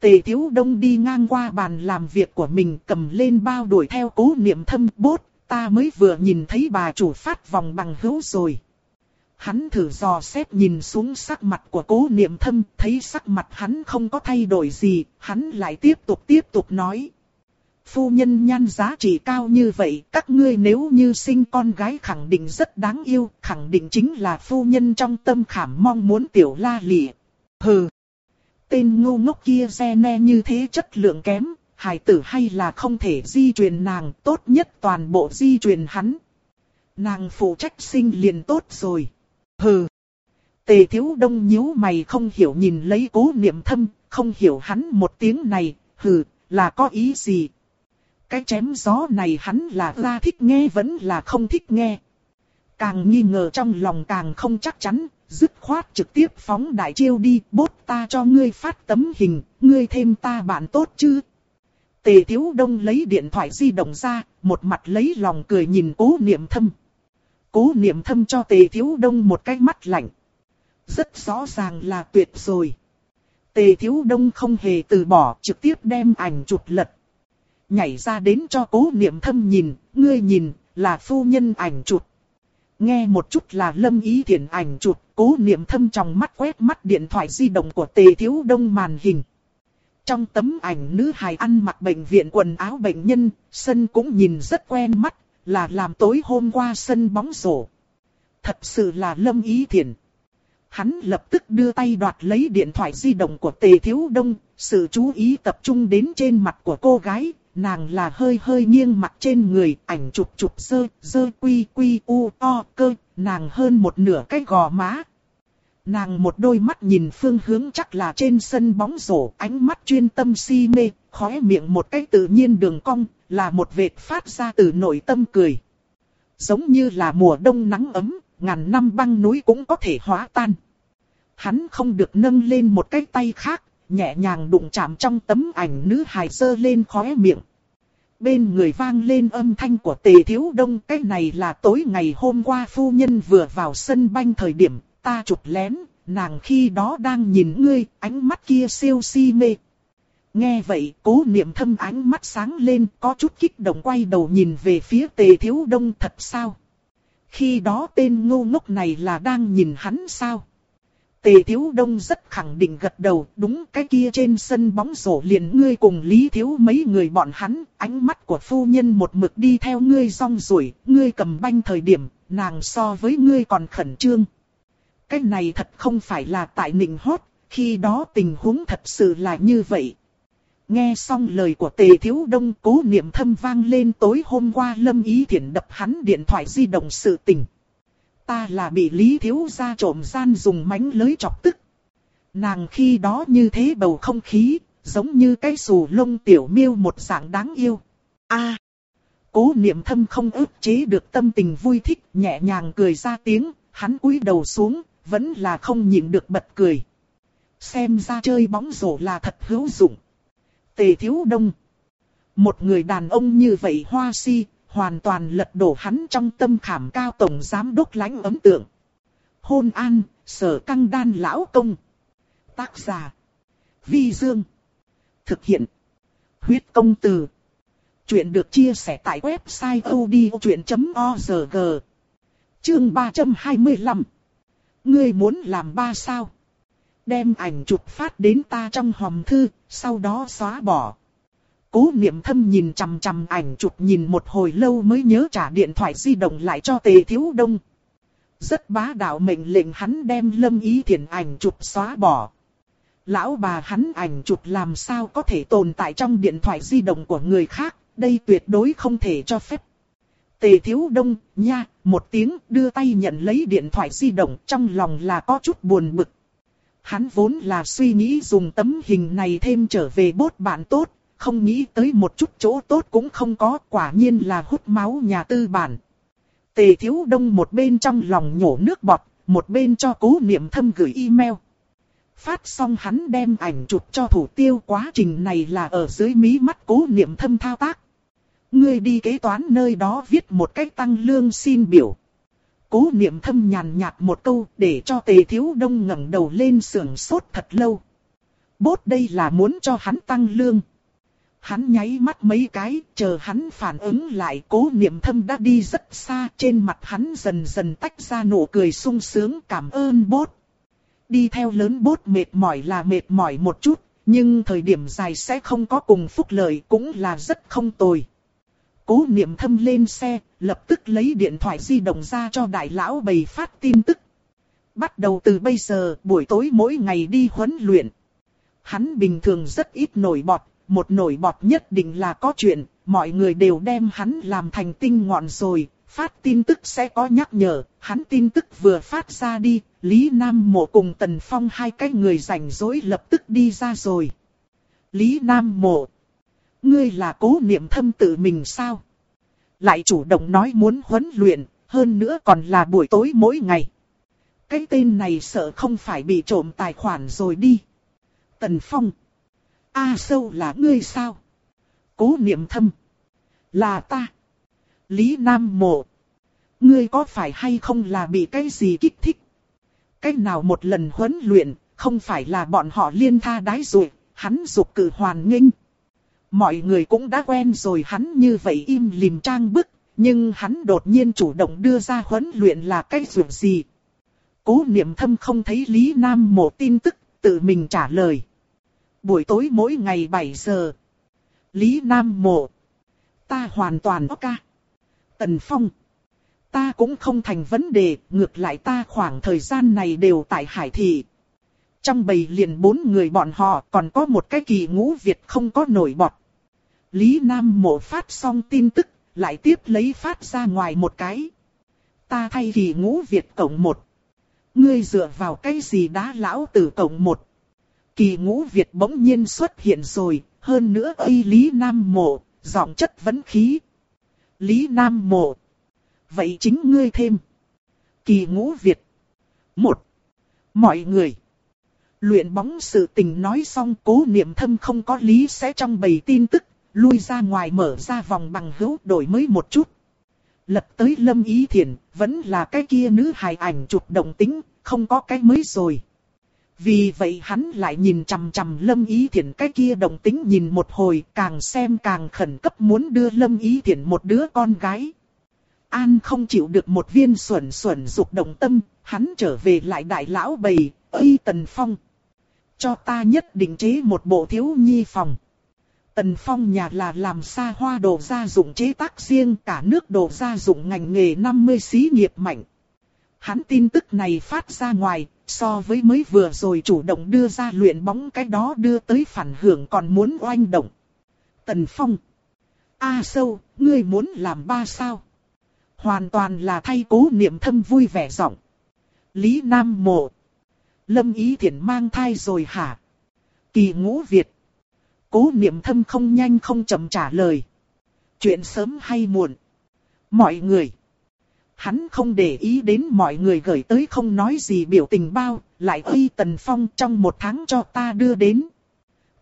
Tề Thiếu Đông đi ngang qua bàn làm việc của mình cầm lên bao đuổi theo cố niệm thâm bốt, ta mới vừa nhìn thấy bà chủ phát vòng bằng hữu rồi. Hắn thử dò xét nhìn xuống sắc mặt của cố niệm thâm, thấy sắc mặt hắn không có thay đổi gì, hắn lại tiếp tục tiếp tục nói. Phu nhân nhan giá trị cao như vậy, các ngươi nếu như sinh con gái khẳng định rất đáng yêu, khẳng định chính là phu nhân trong tâm khảm mong muốn tiểu la lịa. Hừ! Tên ngu ngốc kia xe ne như thế chất lượng kém, hài tử hay là không thể di truyền nàng, tốt nhất toàn bộ di truyền hắn. Nàng phụ trách sinh liền tốt rồi. Hừ! Tề thiếu đông nhíu mày không hiểu nhìn lấy cố niệm thâm, không hiểu hắn một tiếng này, hừ, là có ý gì. Cái chém gió này hắn là ra thích nghe vẫn là không thích nghe. Càng nghi ngờ trong lòng càng không chắc chắn, dứt khoát trực tiếp phóng đại chiêu đi, bốt ta cho ngươi phát tấm hình, ngươi thêm ta bạn tốt chứ. Tề Thiếu Đông lấy điện thoại di động ra, một mặt lấy lòng cười nhìn cố niệm thâm. Cố niệm thâm cho Tề Thiếu Đông một cái mắt lạnh. Rất rõ ràng là tuyệt rồi. Tề Thiếu Đông không hề từ bỏ, trực tiếp đem ảnh chụp lật. Nhảy ra đến cho cố niệm thâm nhìn, ngươi nhìn, là phu nhân ảnh chụp. Nghe một chút là lâm ý thiện ảnh chụp, cố niệm thâm trong mắt quét mắt điện thoại di động của tề thiếu đông màn hình. Trong tấm ảnh nữ hài ăn mặc bệnh viện quần áo bệnh nhân, sân cũng nhìn rất quen mắt, là làm tối hôm qua sân bóng rổ. Thật sự là lâm ý thiện. Hắn lập tức đưa tay đoạt lấy điện thoại di động của tề thiếu đông, sự chú ý tập trung đến trên mặt của cô gái, nàng là hơi hơi nghiêng mặt trên người, ảnh chụp chụp sơ, sơ quy quy u o cơ, nàng hơn một nửa cái gò má. Nàng một đôi mắt nhìn phương hướng chắc là trên sân bóng rổ, ánh mắt chuyên tâm si mê, khóe miệng một cái tự nhiên đường cong, là một vệt phát ra từ nội tâm cười. Giống như là mùa đông nắng ấm, ngàn năm băng núi cũng có thể hóa tan. Hắn không được nâng lên một cái tay khác, nhẹ nhàng đụng chạm trong tấm ảnh nữ hài sơ lên khóe miệng. Bên người vang lên âm thanh của tề thiếu đông cái này là tối ngày hôm qua phu nhân vừa vào sân banh thời điểm ta chụp lén, nàng khi đó đang nhìn ngươi, ánh mắt kia siêu si mê. Nghe vậy, cố niệm thâm ánh mắt sáng lên, có chút kích động quay đầu nhìn về phía tề thiếu đông thật sao? Khi đó tên ngu ngốc này là đang nhìn hắn sao? Tề Thiếu Đông rất khẳng định gật đầu, đúng cái kia trên sân bóng rổ liền ngươi cùng Lý Thiếu mấy người bọn hắn, ánh mắt của phu nhân một mực đi theo ngươi rong ruổi, ngươi cầm banh thời điểm, nàng so với ngươi còn khẩn trương. Cái này thật không phải là tại nịnh hót, khi đó tình huống thật sự là như vậy. Nghe xong lời của Tề Thiếu Đông cố niệm thâm vang lên tối hôm qua Lâm Ý Thiển đập hắn điện thoại di động sự tình. Ta là bị Lý Thiếu gia trộm gian dùng mánh lưới chọc tức. Nàng khi đó như thế bầu không khí, giống như cái xù lông tiểu miêu một dạng đáng yêu. a Cố niệm thâm không ức chế được tâm tình vui thích, nhẹ nhàng cười ra tiếng, hắn cúi đầu xuống, vẫn là không nhịn được bật cười. Xem ra chơi bóng rổ là thật hữu dụng. Tề thiếu đông. Một người đàn ông như vậy hoa si, hoàn toàn lật đổ hắn trong tâm khảm cao tổng giám đốc lãnh ấm tượng. Hôn an, sở căng đan lão công. Tác giả. Vi Dương. Thực hiện. Huyết công từ. Chuyện được chia sẻ tại website odchuyện.org. Chương 325. Ngươi muốn làm ba sao? Đem ảnh chụp phát đến ta trong hòm thư, sau đó xóa bỏ. Cố niệm thâm nhìn chằm chằm ảnh chụp nhìn một hồi lâu mới nhớ trả điện thoại di động lại cho tề thiếu đông. Rất bá đạo mệnh lệnh hắn đem lâm ý thiện ảnh chụp xóa bỏ. Lão bà hắn ảnh chụp làm sao có thể tồn tại trong điện thoại di động của người khác, đây tuyệt đối không thể cho phép. Tề thiếu đông, nha, một tiếng đưa tay nhận lấy điện thoại di động trong lòng là có chút buồn bực. Hắn vốn là suy nghĩ dùng tấm hình này thêm trở về bốt bạn tốt, không nghĩ tới một chút chỗ tốt cũng không có, quả nhiên là hút máu nhà tư bản. Tề thiếu đông một bên trong lòng nhổ nước bọt, một bên cho cố niệm thâm gửi email. Phát xong hắn đem ảnh chụp cho thủ tiêu quá trình này là ở dưới mí mắt cố niệm thâm thao tác. Ngươi đi kế toán nơi đó viết một cách tăng lương xin biểu. Cố niệm thâm nhàn nhạt một câu để cho tề thiếu đông ngẩng đầu lên sưởng sốt thật lâu. Bốt đây là muốn cho hắn tăng lương. Hắn nháy mắt mấy cái, chờ hắn phản ứng lại cố niệm thâm đã đi rất xa, trên mặt hắn dần dần tách ra nụ cười sung sướng cảm ơn bốt. Đi theo lớn bốt mệt mỏi là mệt mỏi một chút, nhưng thời điểm dài sẽ không có cùng phúc lợi cũng là rất không tồi. Cố niệm thâm lên xe, lập tức lấy điện thoại di động ra cho đại lão bày phát tin tức. Bắt đầu từ bây giờ, buổi tối mỗi ngày đi huấn luyện. Hắn bình thường rất ít nổi bọt, một nổi bọt nhất định là có chuyện, mọi người đều đem hắn làm thành tinh ngọn rồi, phát tin tức sẽ có nhắc nhở, hắn tin tức vừa phát ra đi, Lý Nam Mộ cùng Tần Phong hai cái người rảnh rỗi lập tức đi ra rồi. Lý Nam Mộ, ngươi là cố niệm thâm tự mình sao? Lại chủ động nói muốn huấn luyện, hơn nữa còn là buổi tối mỗi ngày. Cái tên này sợ không phải bị trộm tài khoản rồi đi. Tần Phong. A sâu là ngươi sao? Cố niệm thâm. Là ta. Lý Nam Mộ. Ngươi có phải hay không là bị cái gì kích thích? Cách nào một lần huấn luyện, không phải là bọn họ liên tha đái rồi, hắn dục cử hoàn nghênh. Mọi người cũng đã quen rồi hắn như vậy im lìm trang bức, nhưng hắn đột nhiên chủ động đưa ra huấn luyện là cái dụng gì. Cố niệm thâm không thấy Lý Nam Mộ tin tức, tự mình trả lời buổi tối mỗi ngày 7 giờ. Lý Nam Mộ. Ta hoàn toàn có ca. Tần Phong. Ta cũng không thành vấn đề, ngược lại ta khoảng thời gian này đều tại Hải Thị. Trong bầy liền bốn người bọn họ còn có một cái kỳ ngũ Việt không có nổi bọt. Lý Nam Mộ phát xong tin tức, lại tiếp lấy phát ra ngoài một cái. Ta thay kỳ ngũ Việt cộng một. Ngươi dựa vào cái gì đá lão tử cộng một. Kỳ ngũ Việt bỗng nhiên xuất hiện rồi, hơn nữa y Lý Nam Mộ, giọng chất vấn khí. Lý Nam Mộ. Vậy chính ngươi thêm. Kỳ ngũ Việt. Một. Mọi người. Luyện bóng sự tình nói xong cố niệm thâm không có lý sẽ trong bầy tin tức, lui ra ngoài mở ra vòng bằng hữu đổi mới một chút. Lật tới lâm ý thiền, vẫn là cái kia nữ hài ảnh chụp động tính, không có cái mới rồi. Vì vậy hắn lại nhìn chằm chằm Lâm Ý Thiển cái kia đồng tính nhìn một hồi càng xem càng khẩn cấp muốn đưa Lâm Ý Thiển một đứa con gái. An không chịu được một viên xuẩn xuẩn dục động tâm, hắn trở về lại đại lão bầy, Y Tần Phong. Cho ta nhất định chế một bộ thiếu nhi phòng. Tần Phong nhà là làm xa hoa đồ gia dụng chế tác riêng cả nước đồ gia dụng ngành nghề 50 xí nghiệp mạnh. Hắn tin tức này phát ra ngoài, so với mới vừa rồi chủ động đưa ra luyện bóng cái đó đưa tới phản hưởng còn muốn oanh động. Tần Phong. A sâu, ngươi muốn làm ba sao? Hoàn toàn là thay cố niệm thâm vui vẻ giọng. Lý Nam Mộ. Lâm Ý Thiển mang thai rồi hả? Kỳ ngũ Việt. Cố niệm thâm không nhanh không chậm trả lời. Chuyện sớm hay muộn. Mọi người. Hắn không để ý đến mọi người gửi tới không nói gì biểu tình bao, lại uy Tần Phong trong một tháng cho ta đưa đến.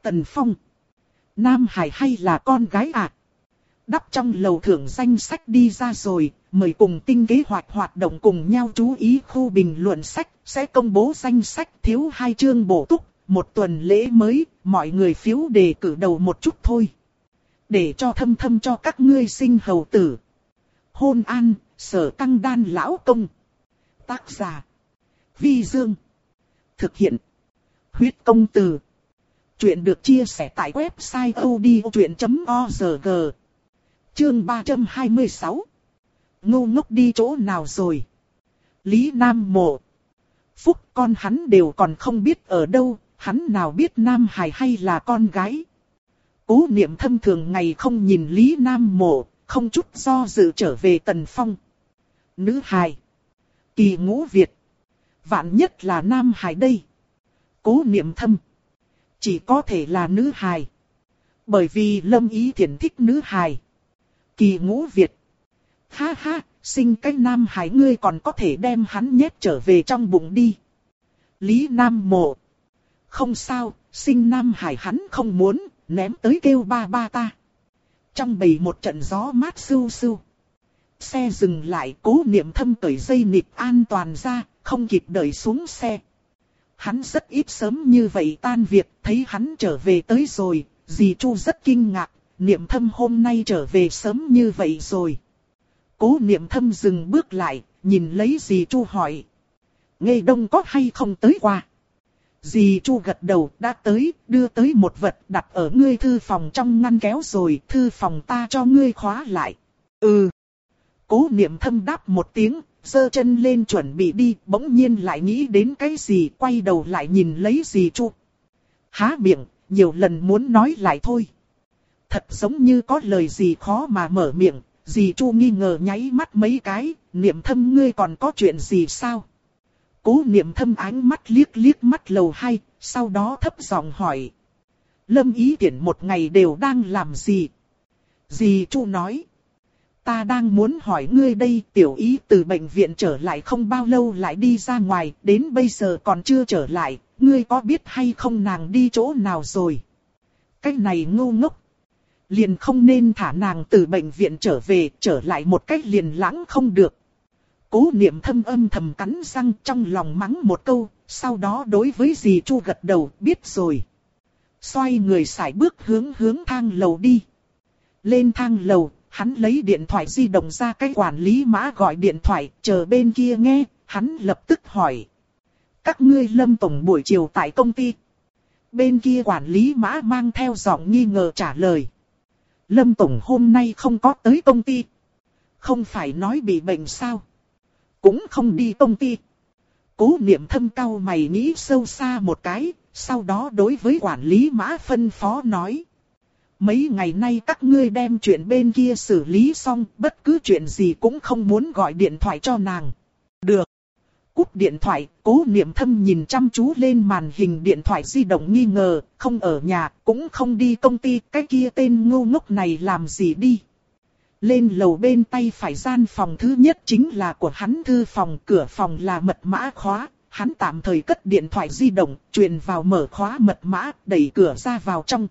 Tần Phong. Nam Hải hay là con gái à? Đắp trong lầu thưởng danh sách đi ra rồi, mời cùng tinh kế hoạch hoạt động cùng nhau chú ý khu bình luận sách, sẽ công bố danh sách thiếu hai chương bổ túc, một tuần lễ mới, mọi người phiếu đề cử đầu một chút thôi. Để cho thâm thâm cho các ngươi sinh hầu tử. Hôn an, Sở căng đan lão công. Tác giả. Vi Dương. Thực hiện. Huyết công từ. Chuyện được chia sẻ tại website odchuyện.org. Chương 326. Ngu ngốc đi chỗ nào rồi? Lý Nam Mộ. Phúc con hắn đều còn không biết ở đâu, hắn nào biết Nam Hải hay là con gái. Cố niệm thâm thường ngày không nhìn Lý Nam Mộ, không chút do dự trở về Tần Phong. Nữ hài Kỳ ngũ Việt. Vạn nhất là Nam hài đây. Cố niệm thâm. Chỉ có thể là nữ hài. Bởi vì Lâm Ý thiện thích nữ hài. Kỳ ngũ Việt. Ha ha, sinh cái Nam hài ngươi còn có thể đem hắn nhét trở về trong bụng đi. Lý Nam Mộ. Không sao, sinh Nam Hải hắn không muốn, ném tới kêu ba ba ta. Trong bầy một trận gió mát sưu sưu. Xe dừng lại cố niệm thâm cởi dây nịt an toàn ra, không kịp đợi xuống xe. Hắn rất ít sớm như vậy tan việc, thấy hắn trở về tới rồi, dì Chu rất kinh ngạc, niệm thâm hôm nay trở về sớm như vậy rồi. Cố niệm thâm dừng bước lại, nhìn lấy dì Chu hỏi. Nghe đông có hay không tới qua? Dì Chu gật đầu, đã tới, đưa tới một vật đặt ở ngươi thư phòng trong ngăn kéo rồi, thư phòng ta cho ngươi khóa lại. Ừ. Cố niệm thâm đáp một tiếng, giơ chân lên chuẩn bị đi, bỗng nhiên lại nghĩ đến cái gì, quay đầu lại nhìn lấy dì Chu. Há miệng, nhiều lần muốn nói lại thôi. Thật giống như có lời gì khó mà mở miệng, dì Chu nghi ngờ nháy mắt mấy cái, niệm thâm ngươi còn có chuyện gì sao? Cố niệm thâm ánh mắt liếc liếc mắt lầu hai, sau đó thấp giọng hỏi. Lâm ý tiện một ngày đều đang làm gì? Dì Chu nói. Ta đang muốn hỏi ngươi đây, tiểu ý từ bệnh viện trở lại không bao lâu lại đi ra ngoài, đến bây giờ còn chưa trở lại, ngươi có biết hay không nàng đi chỗ nào rồi? Cái này ngu ngốc. Liền không nên thả nàng từ bệnh viện trở về, trở lại một cách liền lãng không được. Cố niệm thâm âm thầm cắn răng trong lòng mắng một câu, sau đó đối với dì Chu gật đầu, biết rồi. Xoay người xài bước hướng hướng thang lầu đi. Lên thang lầu, hắn lấy điện thoại di động ra cái quản lý mã gọi điện thoại, chờ bên kia nghe, hắn lập tức hỏi. Các ngươi lâm tổng buổi chiều tại công ty. Bên kia quản lý mã mang theo giọng nghi ngờ trả lời. Lâm tổng hôm nay không có tới công ty. Không phải nói bị bệnh sao. Cũng không đi công ty. Cố niệm thâm cao mày nghĩ sâu xa một cái, sau đó đối với quản lý mã phân phó nói mấy ngày nay các ngươi đem chuyện bên kia xử lý xong, bất cứ chuyện gì cũng không muốn gọi điện thoại cho nàng. Được. Cúp điện thoại, cố niệm thâm nhìn chăm chú lên màn hình điện thoại di động nghi ngờ, không ở nhà, cũng không đi công ty, cái kia tên ngu ngốc này làm gì đi. Lên lầu bên tay phải gian phòng thứ nhất chính là của hắn thư phòng, cửa phòng là mật mã khóa, hắn tạm thời cất điện thoại di động, truyền vào mở khóa mật mã, đẩy cửa ra vào trong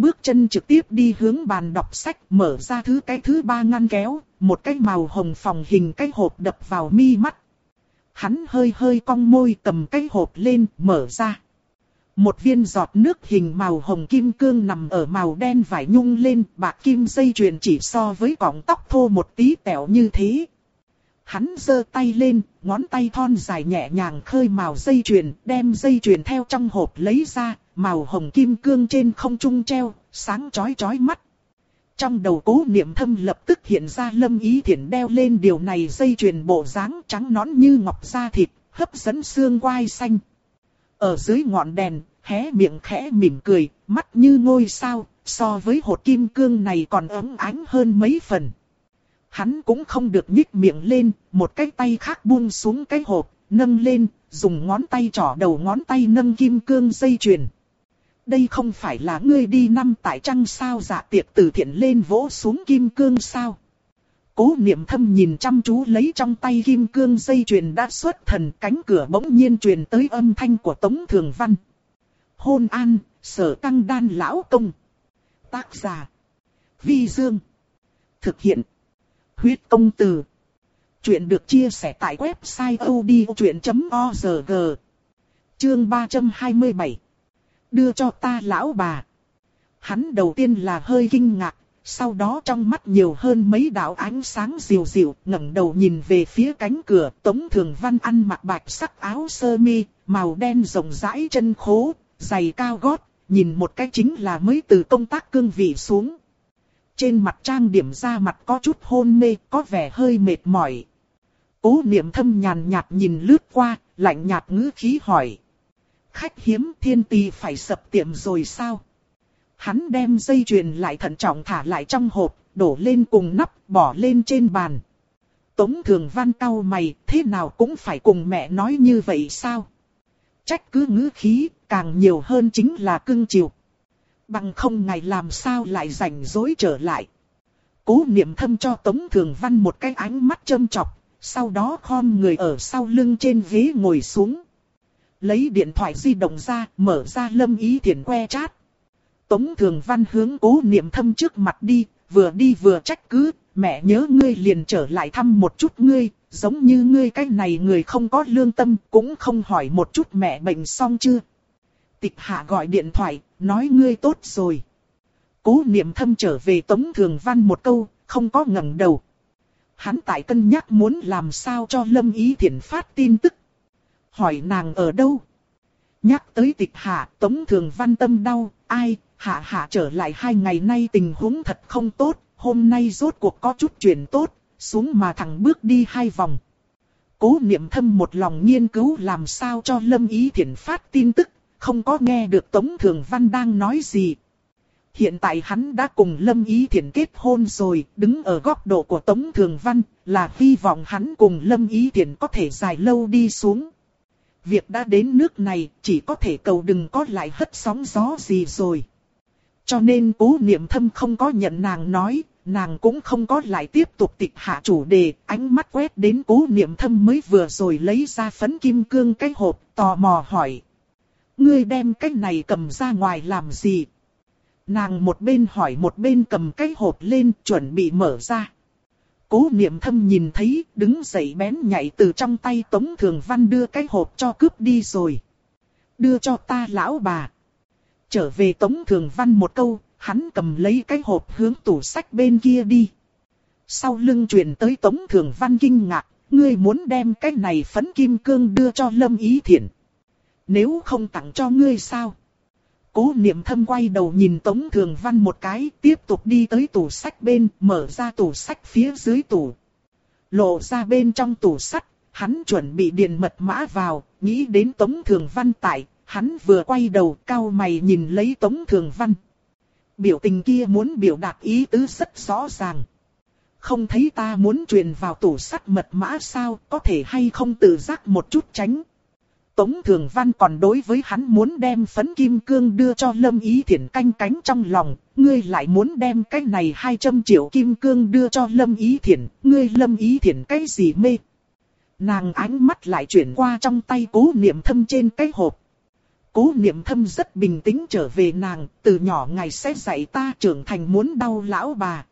bước chân trực tiếp đi hướng bàn đọc sách, mở ra thứ cái thứ ba ngăn kéo, một cái màu hồng phòng hình cái hộp đập vào mi mắt. Hắn hơi hơi cong môi cầm cái hộp lên, mở ra. Một viên giọt nước hình màu hồng kim cương nằm ở màu đen vải nhung lên, bạc kim dây chuyền chỉ so với cọng tóc thô một tí tẹo như thế. Hắn giơ tay lên, ngón tay thon dài nhẹ nhàng khơi màu dây chuyền, đem dây chuyền theo trong hộp lấy ra, màu hồng kim cương trên không trung treo, sáng chói chói mắt. Trong đầu cố niệm thâm lập tức hiện ra lâm ý thiện đeo lên điều này dây chuyền bộ dáng trắng nõn như ngọc da thịt, hấp dẫn xương quai xanh. Ở dưới ngọn đèn, hé miệng khẽ mỉm cười, mắt như ngôi sao, so với hột kim cương này còn ấm ánh hơn mấy phần. Hắn cũng không được nhích miệng lên, một cái tay khác buông xuống cái hộp, nâng lên, dùng ngón tay trỏ đầu ngón tay nâng kim cương dây chuyền đây không phải là ngươi đi năm tại trăng sao dạ tiệc từ thiện lên vỗ xuống kim cương sao. Cố niệm thâm nhìn chăm chú lấy trong tay kim cương dây chuyền đã xuất thần cánh cửa bỗng nhiên truyền tới âm thanh của Tống Thường Văn. Hôn an, sở tăng đan lão công. Tác giả. Vi Dương. Thực hiện. Huyết công từ. Chuyện được chia sẻ tại website odchuyện.org. Chương 327 đưa cho ta lão bà. Hắn đầu tiên là hơi kinh ngạc, sau đó trong mắt nhiều hơn mấy đạo ánh sáng dịu dịu, ngẩng đầu nhìn về phía cánh cửa, Tống Thường Văn ăn mặc bạch sắc áo sơ mi, màu đen rộng rãi chân khố, giày cao gót, nhìn một cái chính là mới từ công tác cương vị xuống. Trên mặt trang điểm da mặt có chút hôn mê, có vẻ hơi mệt mỏi. Cố niệm thâm nhàn nhạt nhìn lướt qua, lạnh nhạt ngữ khí hỏi. Khách hiếm thiên tì phải sập tiệm rồi sao? Hắn đem dây chuyền lại thận trọng thả lại trong hộp, đổ lên cùng nắp, bỏ lên trên bàn. Tống thường văn cau mày, thế nào cũng phải cùng mẹ nói như vậy sao? Trách cứ ngữ khí, càng nhiều hơn chính là cưng chiều. Bằng không ngày làm sao lại rảnh rỗi trở lại. Cố niệm thâm cho Tống Thường Văn một cái ánh mắt châm chọc, sau đó khom người ở sau lưng trên ghế ngồi xuống. Lấy điện thoại di động ra, mở ra lâm ý thiền que chat. Tống Thường Văn hướng cố niệm thâm trước mặt đi, vừa đi vừa trách cứ, mẹ nhớ ngươi liền trở lại thăm một chút ngươi, giống như ngươi cái này người không có lương tâm, cũng không hỏi một chút mẹ bệnh xong chưa. Tịch hạ gọi điện thoại, nói ngươi tốt rồi. Cố niệm thâm trở về Tống Thường Văn một câu, không có ngẩng đầu. Hắn tại cân nhắc muốn làm sao cho Lâm Ý Thiển phát tin tức. Hỏi nàng ở đâu? Nhắc tới tịch hạ, Tống Thường Văn tâm đau, ai, hạ hạ trở lại hai ngày nay tình huống thật không tốt, hôm nay rốt cuộc có chút chuyện tốt, xuống mà thẳng bước đi hai vòng. Cố niệm thâm một lòng nghiên cứu làm sao cho Lâm Ý Thiển phát tin tức, không có nghe được Tống Thường Văn đang nói gì. Hiện tại hắn đã cùng Lâm Ý Thiển kết hôn rồi, đứng ở góc độ của Tống Thường Văn, là hy vọng hắn cùng Lâm Ý Thiển có thể dài lâu đi xuống. Việc đã đến nước này, chỉ có thể cầu đừng có lại hất sóng gió gì rồi. Cho nên cố niệm thâm không có nhận nàng nói, nàng cũng không có lại tiếp tục tịch hạ chủ đề, ánh mắt quét đến cố niệm thâm mới vừa rồi lấy ra phấn kim cương cái hộp, tò mò hỏi. Ngươi đem cái này cầm ra ngoài làm gì? Nàng một bên hỏi một bên cầm cái hộp lên chuẩn bị mở ra. Cố niệm thâm nhìn thấy đứng dậy bén nhảy từ trong tay Tống Thường Văn đưa cái hộp cho cướp đi rồi. Đưa cho ta lão bà. Trở về Tống Thường Văn một câu, hắn cầm lấy cái hộp hướng tủ sách bên kia đi. Sau lưng truyền tới Tống Thường Văn kinh ngạc, ngươi muốn đem cái này phấn kim cương đưa cho Lâm Ý Thiển. Nếu không tặng cho ngươi sao? Cố niệm thâm quay đầu nhìn Tống Thường Văn một cái, tiếp tục đi tới tủ sách bên, mở ra tủ sách phía dưới tủ. Lộ ra bên trong tủ sách, hắn chuẩn bị điền mật mã vào, nghĩ đến Tống Thường Văn tại, hắn vừa quay đầu cao mày nhìn lấy Tống Thường Văn. Biểu tình kia muốn biểu đạt ý tứ rất rõ ràng. Không thấy ta muốn truyền vào tủ sắt mật mã sao, có thể hay không tự giác một chút tránh. Tống Thường Văn còn đối với hắn muốn đem phấn kim cương đưa cho Lâm Ý Thiển canh cánh trong lòng, ngươi lại muốn đem cái này 200 triệu kim cương đưa cho Lâm Ý Thiển, ngươi Lâm Ý Thiển cái gì mê. Nàng ánh mắt lại chuyển qua trong tay cố niệm thâm trên cái hộp. Cố niệm thâm rất bình tĩnh trở về nàng, từ nhỏ ngày sẽ dạy ta trưởng thành muốn đau lão bà.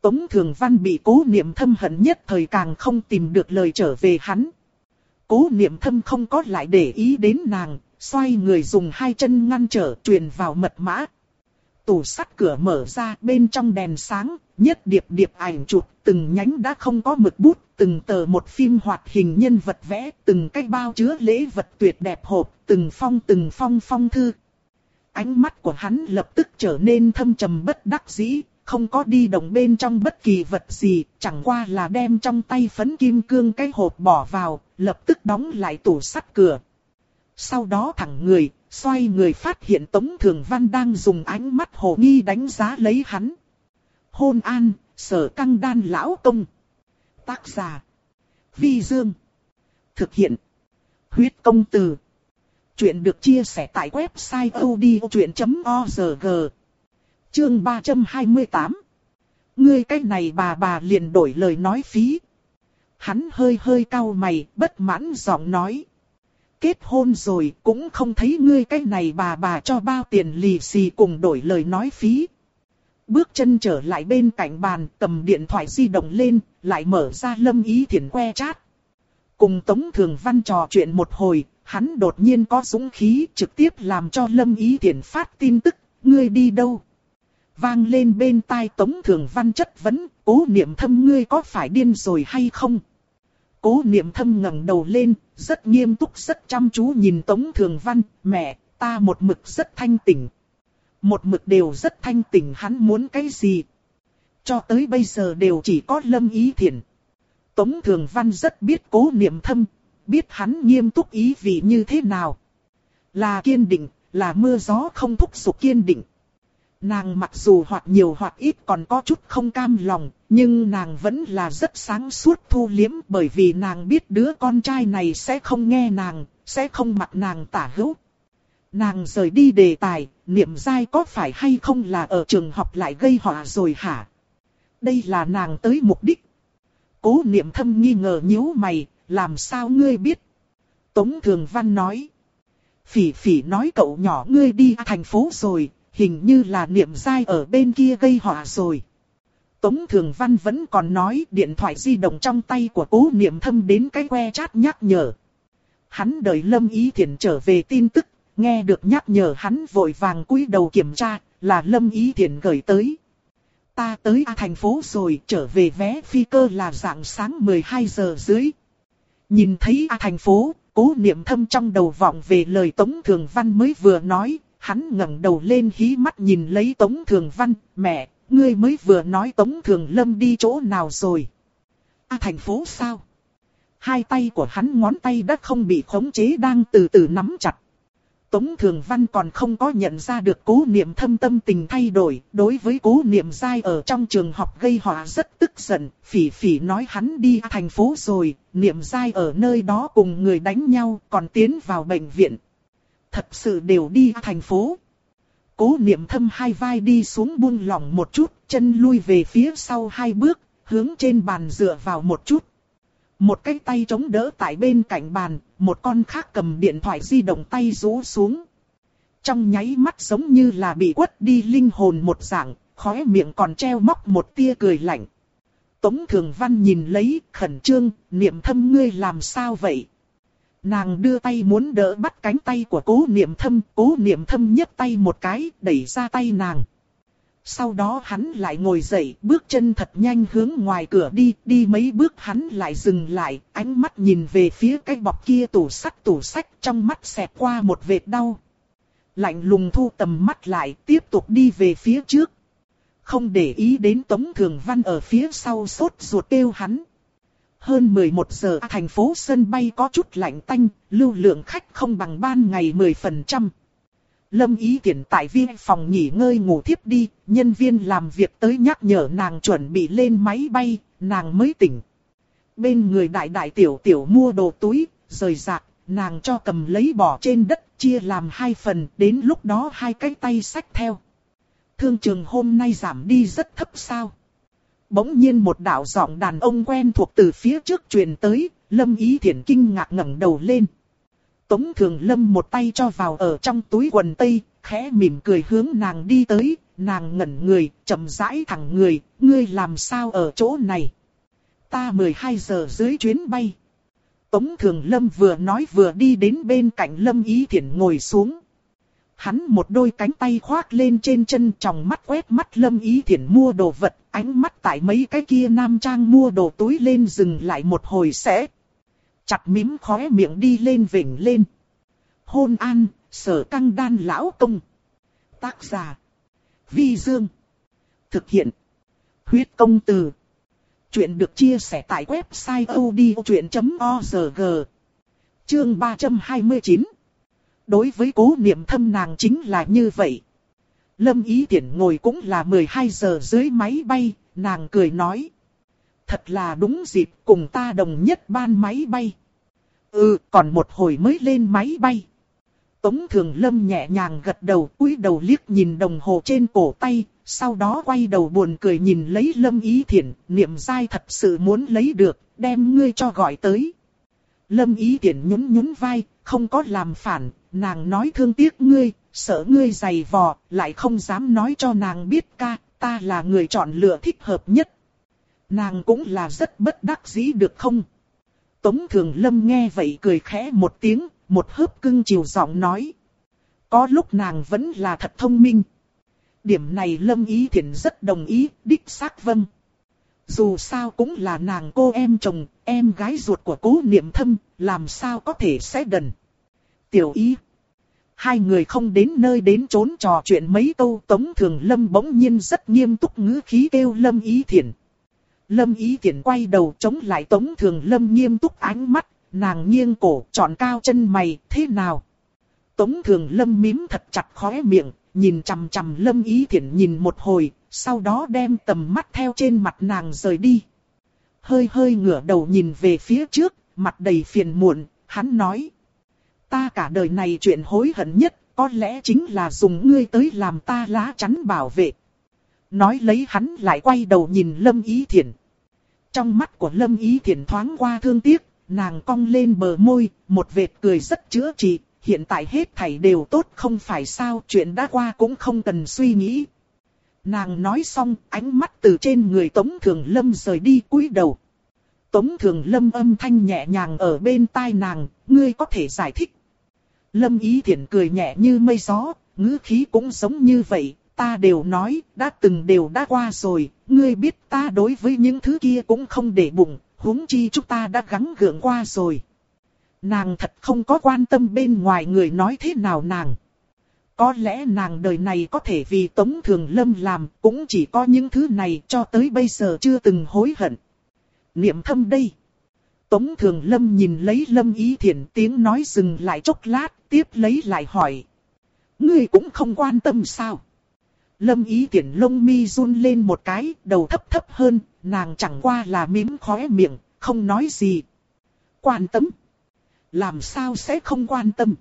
Tống Thường Văn bị cố niệm thâm hận nhất thời càng không tìm được lời trở về hắn. Cố niệm thâm không có lại để ý đến nàng, xoay người dùng hai chân ngăn trở truyền vào mật mã. Tủ sắt cửa mở ra bên trong đèn sáng, nhất điệp điệp ảnh chụp, từng nhánh đã không có mực bút, từng tờ một phim hoạt hình nhân vật vẽ, từng cái bao chứa lễ vật tuyệt đẹp hộp, từng phong từng phong phong thư. Ánh mắt của hắn lập tức trở nên thâm trầm bất đắc dĩ, không có đi động bên trong bất kỳ vật gì, chẳng qua là đem trong tay phấn kim cương cái hộp bỏ vào, lập tức đóng lại tủ sắt cửa. Sau đó thẳng người, xoay người phát hiện Tống Thường Văn đang dùng ánh mắt hồ nghi đánh giá lấy hắn. Hôn an, sở căng đan lão công. Tác giả. Vi Dương. Thực hiện. Huyết công từ. Chuyện được chia sẻ tại website odchuyện.org. Chương 328. Ngươi cái này bà bà liền đổi lời nói phí. Hắn hơi hơi cau mày, bất mãn giọng nói. Kết hôn rồi cũng không thấy ngươi cái này bà bà cho bao tiền lì xì cùng đổi lời nói phí. Bước chân trở lại bên cạnh bàn, cầm điện thoại di động lên, lại mở ra lâm ý thiền que chat. Cùng Tống Thường Văn trò chuyện một hồi, hắn đột nhiên có dũng khí trực tiếp làm cho lâm ý thiền phát tin tức, ngươi đi đâu? Vang lên bên tai Tống Thường Văn chất vấn, cố niệm thâm ngươi có phải điên rồi hay không? Cố niệm thâm ngẩng đầu lên, rất nghiêm túc rất chăm chú nhìn Tống Thường Văn, mẹ, ta một mực rất thanh tỉnh. Một mực đều rất thanh tỉnh hắn muốn cái gì? Cho tới bây giờ đều chỉ có lâm ý thiện. Tống Thường Văn rất biết cố niệm thâm, biết hắn nghiêm túc ý vị như thế nào. Là kiên định, là mưa gió không thúc giục kiên định. Nàng mặc dù hoặc nhiều hoặc ít còn có chút không cam lòng, nhưng nàng vẫn là rất sáng suốt thu liếm bởi vì nàng biết đứa con trai này sẽ không nghe nàng, sẽ không mặc nàng tả hữu. Nàng rời đi đề tài, niệm dai có phải hay không là ở trường học lại gây họa rồi hả? Đây là nàng tới mục đích. Cố niệm thâm nghi ngờ nhíu mày, làm sao ngươi biết? Tống Thường Văn nói. Phỉ phỉ nói cậu nhỏ ngươi đi thành phố rồi, hình như là niệm dai ở bên kia gây họa rồi. Tống Thường Văn vẫn còn nói điện thoại di động trong tay của cố niệm thâm đến cái que chat nhắc nhở. Hắn đợi Lâm Ý Thiển trở về tin tức, nghe được nhắc nhở hắn vội vàng cúi đầu kiểm tra, là Lâm Ý Thiển gửi tới. Ta tới A thành phố rồi, trở về vé phi cơ là dạng sáng 12 giờ dưới. Nhìn thấy A thành phố, cố niệm thâm trong đầu vọng về lời Tống Thường Văn mới vừa nói, hắn ngẩng đầu lên hí mắt nhìn lấy Tống Thường Văn, mẹ, ngươi mới vừa nói Tống Thường Lâm đi chỗ nào rồi. À thành phố sao? Hai tay của hắn ngón tay đã không bị khống chế đang từ từ nắm chặt. Tống Thường Văn còn không có nhận ra được cố niệm thâm tâm tình thay đổi, đối với cố niệm dai ở trong trường học gây họa rất tức giận, phỉ phỉ nói hắn đi thành phố rồi, niệm dai ở nơi đó cùng người đánh nhau, còn tiến vào bệnh viện. Thật sự đều đi thành phố. Cố niệm thâm hai vai đi xuống buông lỏng một chút, chân lui về phía sau hai bước, hướng trên bàn dựa vào một chút. Một cái tay chống đỡ tại bên cạnh bàn, một con khác cầm điện thoại di động tay rũ xuống. Trong nháy mắt giống như là bị quất đi linh hồn một dạng, khóe miệng còn treo móc một tia cười lạnh. Tống Thường Văn nhìn lấy, khẩn trương, niệm thâm ngươi làm sao vậy? Nàng đưa tay muốn đỡ bắt cánh tay của cố niệm thâm, cố niệm thâm nhấc tay một cái, đẩy ra tay nàng. Sau đó hắn lại ngồi dậy, bước chân thật nhanh hướng ngoài cửa đi, đi mấy bước hắn lại dừng lại, ánh mắt nhìn về phía cái bọc kia tủ sắt tủ sách trong mắt xẹt qua một vệt đau. Lạnh lùng thu tầm mắt lại, tiếp tục đi về phía trước. Không để ý đến Tống Thường Văn ở phía sau sốt ruột kêu hắn. Hơn 11 giờ thành phố sân bay có chút lạnh tanh, lưu lượng khách không bằng ban ngày 10%. Lâm ý tiện tại viên phòng nghỉ ngơi ngủ thiếp đi, nhân viên làm việc tới nhắc nhở nàng chuẩn bị lên máy bay, nàng mới tỉnh. Bên người đại đại tiểu tiểu mua đồ túi, rời rạc, nàng cho cầm lấy bỏ trên đất, chia làm hai phần, đến lúc đó hai cái tay sách theo. Thương trường hôm nay giảm đi rất thấp sao. Bỗng nhiên một đạo giọng đàn ông quen thuộc từ phía trước truyền tới, lâm ý Thiển kinh ngạc ngẩng đầu lên. Tống Thường Lâm một tay cho vào ở trong túi quần tây, khẽ mỉm cười hướng nàng đi tới, nàng ngẩn người, chậm rãi thẳng người, ngươi làm sao ở chỗ này? Ta 12 giờ dưới chuyến bay. Tống Thường Lâm vừa nói vừa đi đến bên cạnh Lâm Ý Thiển ngồi xuống. Hắn một đôi cánh tay khoác lên trên chân tròng mắt quét mắt Lâm Ý Thiển mua đồ vật, ánh mắt tại mấy cái kia nam trang mua đồ túi lên dừng lại một hồi sẽ chặt mím khóe miệng đi lên vỉnh lên. Hôn an, sở căng đan lão công. Tác giả. Vi Dương. Thực hiện. Huyết công từ. Chuyện được chia sẻ tại website odchuyện.org. Chương 329. Đối với cố niệm thâm nàng chính là như vậy. Lâm Ý Tiễn ngồi cũng là 12 giờ dưới máy bay, nàng cười nói. Thật là đúng dịp cùng ta đồng nhất ban máy bay. Ừ, còn một hồi mới lên máy bay. Tống Thường Lâm nhẹ nhàng gật đầu, cúi đầu liếc nhìn đồng hồ trên cổ tay, sau đó quay đầu buồn cười nhìn lấy Lâm Ý Thiển, niệm dai thật sự muốn lấy được, đem ngươi cho gọi tới. Lâm Ý Thiển nhún nhún vai, không có làm phản, nàng nói thương tiếc ngươi, sợ ngươi dày vò, lại không dám nói cho nàng biết ca, ta là người chọn lựa thích hợp nhất. Nàng cũng là rất bất đắc dĩ được không? Tống Thường Lâm nghe vậy cười khẽ một tiếng, một hớp cưng chiều giọng nói. Có lúc nàng vẫn là thật thông minh. Điểm này Lâm Ý Thiển rất đồng ý, đích xác vâng. Dù sao cũng là nàng cô em chồng, em gái ruột của cố niệm thâm, làm sao có thể sẽ đần. Tiểu ý. Hai người không đến nơi đến trốn trò chuyện mấy câu Tống Thường Lâm bỗng nhiên rất nghiêm túc ngữ khí kêu Lâm Ý Thiển. Lâm Ý Thiển quay đầu chống lại Tống Thường Lâm nghiêm túc ánh mắt, nàng nghiêng cổ trọn cao chân mày, thế nào? Tống Thường Lâm mím thật chặt khóe miệng, nhìn chằm chằm Lâm Ý Thiển nhìn một hồi, sau đó đem tầm mắt theo trên mặt nàng rời đi. Hơi hơi ngửa đầu nhìn về phía trước, mặt đầy phiền muộn, hắn nói. Ta cả đời này chuyện hối hận nhất, có lẽ chính là dùng ngươi tới làm ta lá chắn bảo vệ. Nói lấy hắn lại quay đầu nhìn Lâm Ý Thiển. Trong mắt của Lâm Ý Thiển thoáng qua thương tiếc, nàng cong lên bờ môi, một vệt cười rất chữa trị, hiện tại hết thảy đều tốt không phải sao, chuyện đã qua cũng không cần suy nghĩ. Nàng nói xong, ánh mắt từ trên người Tống Thường Lâm rời đi cúi đầu. Tống Thường Lâm âm thanh nhẹ nhàng ở bên tai nàng, ngươi có thể giải thích. Lâm Ý Thiển cười nhẹ như mây gió, ngữ khí cũng giống như vậy, ta đều nói, đã từng đều đã qua rồi, ngươi biết ta đối với những thứ kia cũng không để bụng, huống chi chúng ta đã gắng gượng qua rồi. Nàng thật không có quan tâm bên ngoài người nói thế nào nàng. Có lẽ nàng đời này có thể vì Tống Thường Lâm làm, cũng chỉ có những thứ này cho tới bây giờ chưa từng hối hận. Niệm thâm đây. Tống Thường Lâm nhìn lấy Lâm Ý Thiển tiếng nói dừng lại chốc lát, tiếp lấy lại hỏi. Ngươi cũng không quan tâm sao? Lâm Ý Thiển lông mi run lên một cái, đầu thấp thấp hơn, nàng chẳng qua là mím khóe miệng, không nói gì. Quan tâm? Làm sao sẽ không quan tâm?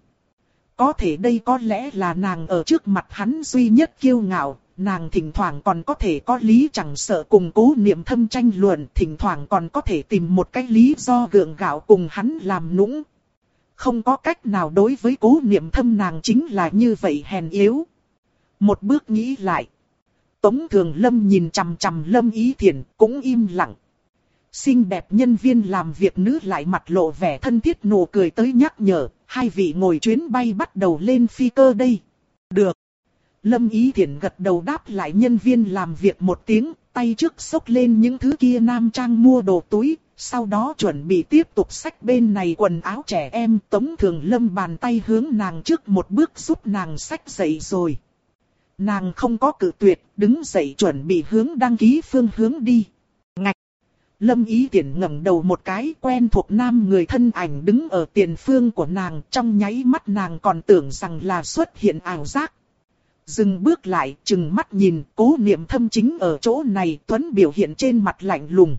Có thể đây có lẽ là nàng ở trước mặt hắn duy nhất kiêu ngạo, nàng thỉnh thoảng còn có thể có lý chẳng sợ cùng cố niệm thâm tranh luận, thỉnh thoảng còn có thể tìm một cái lý do gượng gạo cùng hắn làm nũng. Không có cách nào đối với cố niệm thâm nàng chính là như vậy hèn yếu. Một bước nghĩ lại. Tống Thường Lâm nhìn chằm chằm Lâm Ý Thiển cũng im lặng. Xinh đẹp nhân viên làm việc nữ lại mặt lộ vẻ thân thiết nụ cười tới nhắc nhở, hai vị ngồi chuyến bay bắt đầu lên phi cơ đây. Được. Lâm Ý Thiển gật đầu đáp lại nhân viên làm việc một tiếng, tay trước xốc lên những thứ kia nam trang mua đồ túi, sau đó chuẩn bị tiếp tục xách bên này quần áo trẻ em. Tống Thường Lâm bàn tay hướng nàng trước một bước giúp nàng xách dậy rồi. Nàng không có cử tuyệt, đứng dậy chuẩn bị hướng đăng ký phương hướng đi. Ngạch! Lâm Ý Tiễn ngẩng đầu một cái quen thuộc nam người thân ảnh đứng ở tiền phương của nàng trong nháy mắt nàng còn tưởng rằng là xuất hiện ảo giác. Dừng bước lại, chừng mắt nhìn, cố niệm thâm chính ở chỗ này, Tuấn biểu hiện trên mặt lạnh lùng.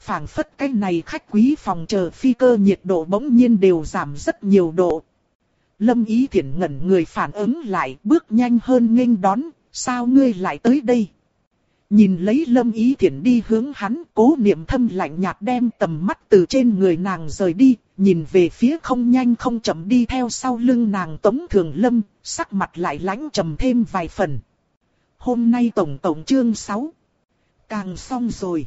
phảng phất cái này khách quý phòng chờ phi cơ nhiệt độ bỗng nhiên đều giảm rất nhiều độ. Lâm Ý Thiển ngẩn người phản ứng lại, bước nhanh hơn nghênh đón, sao ngươi lại tới đây? Nhìn lấy Lâm Ý thiện đi hướng hắn, cố niệm thâm lạnh nhạt đem tầm mắt từ trên người nàng rời đi, nhìn về phía không nhanh không chậm đi theo sau lưng nàng Tống Thường Lâm, sắc mặt lại lãnh trầm thêm vài phần. Hôm nay tổng tổng chương 6. Càng xong rồi.